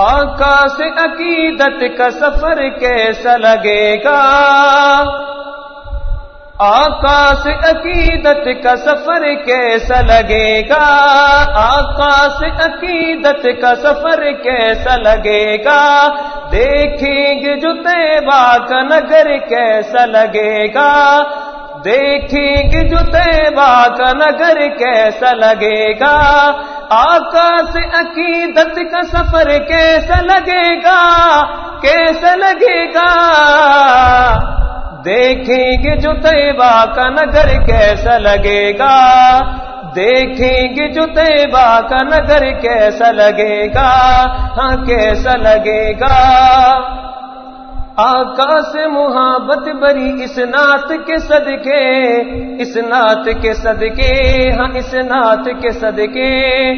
آقا سے عقیدت کا سفر کیسا لگے گا؟ آقا سے عقیدت کا سفر کیسا لگے گا؟ آقا سے عقیدت کا سفر کیسا لگے گا؟ دیکھیں گے جو تیبا کا نگر کیسا لگے گا؟ دیکھیں گے جو تیبا کا نگر کیسا لگے گا؟ آقا سے عقیدت کا سفر کیسا لگے گا؟ کیسا لگے گا؟ دیکھیں گے جو طیبہ کا نگر کیسا لگے گا؟ دیکھیں گے جو طیبہ کا نگر کیسا لگے گا؟ ہاں کیسا لگے گا؟ آقا سے محبت بری اس نعت کے صدقے، اس نعت کے صدقے ہاں اس نعت کے صدقے۔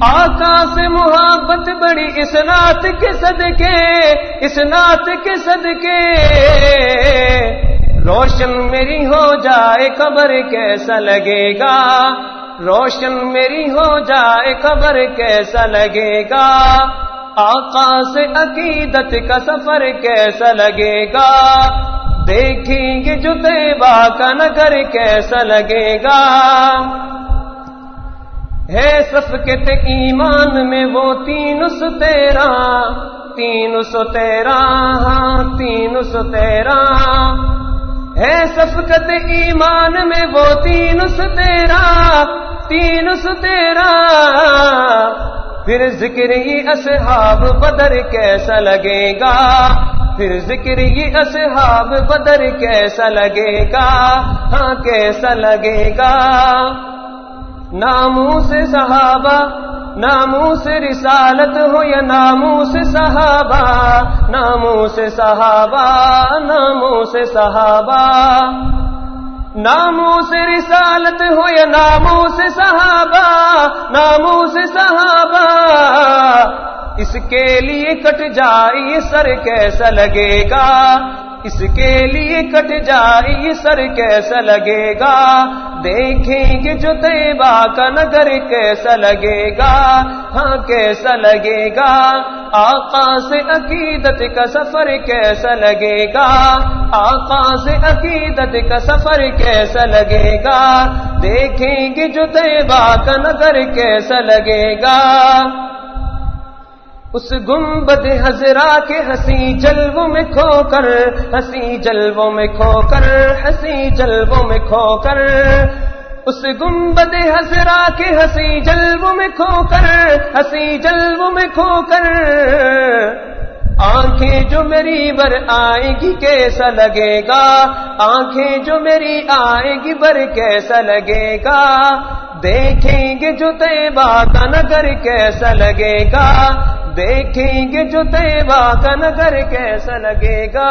آقا سے محبت بڑی اس نعت کے صدقے، اس نعت کے صدقے۔ روشن میری ہو جائے قبر کیسا لگے گا؟ روشن میری ہو جائے قبر کیسا لگے گا؟ آقا سے عقیدت کا سفر کیسا لگے گا؟ دیکھیں گے جو دیبا کا نگر کیسا لگے گا؟ ہے سفقت ایمان میں وہ تین سو تیرہ، تین سو تیرہ ہاں تین سو تیرہ۔ ہے سفقت ایمان میں وہ تین سو تیرہ، تین سو تیرہ۔ پھر ذکر یہ اصحاب بدر کیسا لگے گا؟ پھر ذکر یہ اصحاب بدر کیسا لگے گا؟ ہاں کیسا لگے گا؟ ناموں سے صحابہ ناموں سے رسالت ہو یا ناموں سے صحابہ؟ ناموں سے صحابہ ناموں سے صحابہ۔ ناموں سے رسالت ہو یا ناموں سے صحابہ؟ ناموں سے صحابہ؟ اس کے لیے کٹ جائے سر کیسا لگے گا؟ اس کے لیے کٹ جائے سر کیسا لگے گا؟ دیکھیں گے جو طیبہ کا نگر کیسا لگے گا؟ ہاں کیسا لگے گا؟ آقا سے عقیدت کا سفر کیسا لگے گا؟ آقا سے عقیدت کا سفر کیسا لگے گا؟ دیکھیں گے جو طیبہ کا نگر کیسا لگے گا؟ اس گنبد حضرا کے ہنسی جلووں میں کھو کر، ہنسی جلووں میں کھو کر، ہنسی جلووں میں کھو کر اس گنبد حضرا کے ہنسی جلووں میں کھو کر، ہنسی جلووں میں کھو کر۔ آنکھیں جو میری بر آئے گی کیسا لگے گا؟ آنکھیں جو میری آئے گی بر کیسا لگے گا؟ دیکھیں گے جو طیبہ کا نگر کیسا لگے گا؟ دیکھیں گے جو طیبہ کا نگر کیسا لگے گا؟